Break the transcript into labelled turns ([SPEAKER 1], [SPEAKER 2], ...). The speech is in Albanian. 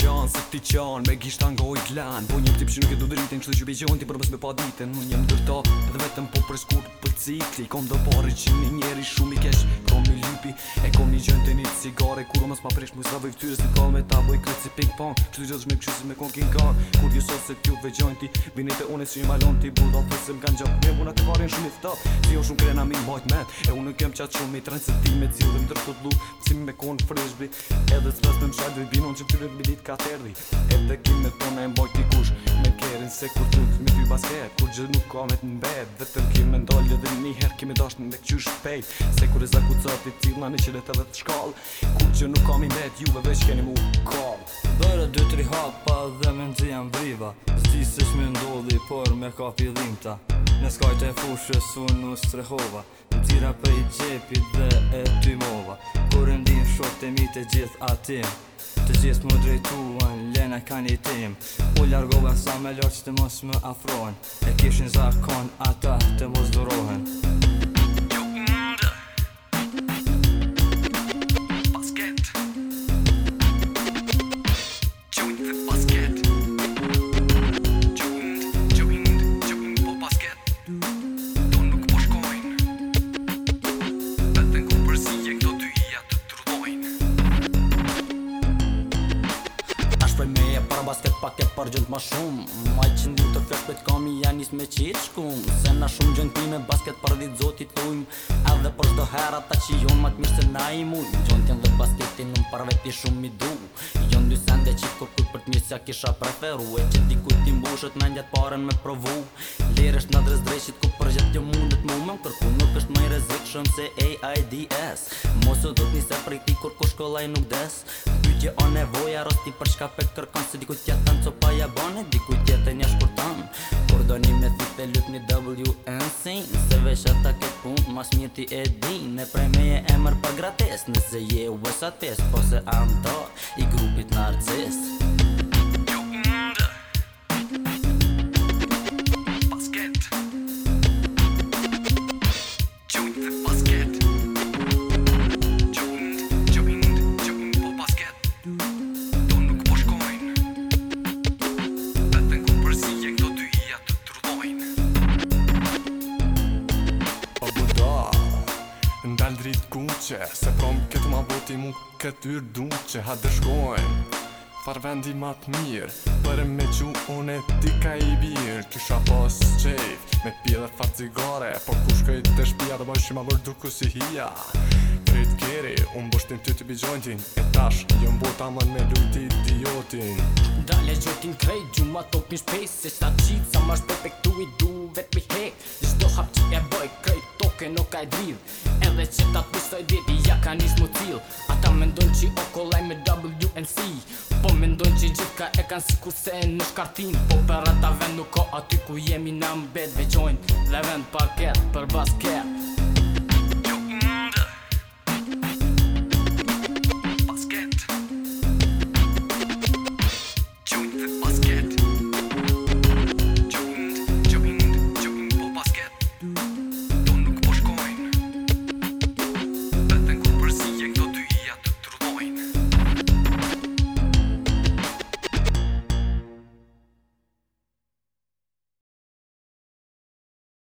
[SPEAKER 1] qanë, se ti qan, me gisht të ngoj t'lan Po një tip që nuk e du dritin, që që bejgjohen ti përbës me pa ditin Unë jem dërta, dhe vetëm po përshkur, cikli Kom do pari që një njeri shumë i kesh Kom një lupi e kom një gjën të një cigare Kuro mës ma presh mu i sravoj fëtyre Si t'kall me ta boj kretë si ping pong Që t'i gjithë këshu si me kon king kong Kur t'ju sot se t'ju vegjojnë ti Vini të une si një malon ti Bull do të se m'kan gjap Me muna të varin shumë i ftap Si jo shumë krena mi mbajt me E unë kem qatë shumë i trenë se ti me t'zi Udhe m'dër lu t'lu Si me kon frishbi Edhe s'pes me m'shajt Vibinon që t'yre ka kim Me se kur t'u t'mi t'y basket Kur gjithë nuk ka me t'mbet Vetëm kim me mendin një herë kemi dashnë në këqy
[SPEAKER 2] shpejt Se kur e zaku cërë t'i një që rrët edhe të shkall Kur që nuk kam i met, juve veç keni mu kall Bërë dy tri hapa dhe me nëzi janë briva Zdi se shmi ndodhi por me ka pjedhim Në skajt e fushës unë në strehova Në tira i gjepit dhe e ty mova Kur e ndinë shok të mitë e gjithë atim të gjithë më drejtuan Lena ka një tim U largove sa me lorë të mos më afrohen E kishin zakon ata të mos durohen
[SPEAKER 3] basket pak e për gjënd ma shumë Ma i të fjot për t'komi janis me qitë shkum Se na shumë gjënd ti me basket për dit zotit tujmë Edhe për shdo hera ta që jonë matë mishë se na i mujmë Gjënd t'jen dhe basketin në për veti shumë i du Jonë dy sende që kur kur për t'mirë se kisha preferu E që dikuj t'im bushët me ndjetë paren me provu Lirësht në dres dreqit shumë se AIDS Mos o do t'ni prej ti kur ku shkollaj nuk des Bytje o nevoja rosti për shka pe kërkan Se dikuj tjetën co pa jabane, dikuj tjetën një shkurtan Por do një me thipe lyp një WNC Se vesh e ta ke pun, mas mirë ti e din Me prej me e emër për gratis Nëse je u bësat pes, po se andor i grupit narcis
[SPEAKER 4] Ndal drit ku Se prom këtu ma boti mu këtyr du që ha dërshkojnë Far vendi mat mirë Për me qu unë e ti ka i birë Kisha pos qef Me pjeder far cigare Po ku shkoj të shpia dhe boj shima vërë duku si hia Drit kjeri Unë bështim ty të bi gjojntin E tash një jo mbo ta mën me luti idiotin Dale gjojtin krej Gju ma topin shpej Se sa
[SPEAKER 5] qitë sa ma shpepe këtu i du vet me hek Dishto hap qit e boj krej Nuk ka i dridh edhe që ta të pisoj dhjeti Ja ka njës më Ata mendon që okolaj me WNC Po mendon që gjithka e kanë si ku se në shkartin Po për rata vend nuk ka aty ku jemi në mbet Veqojnë dhe vend parket për basket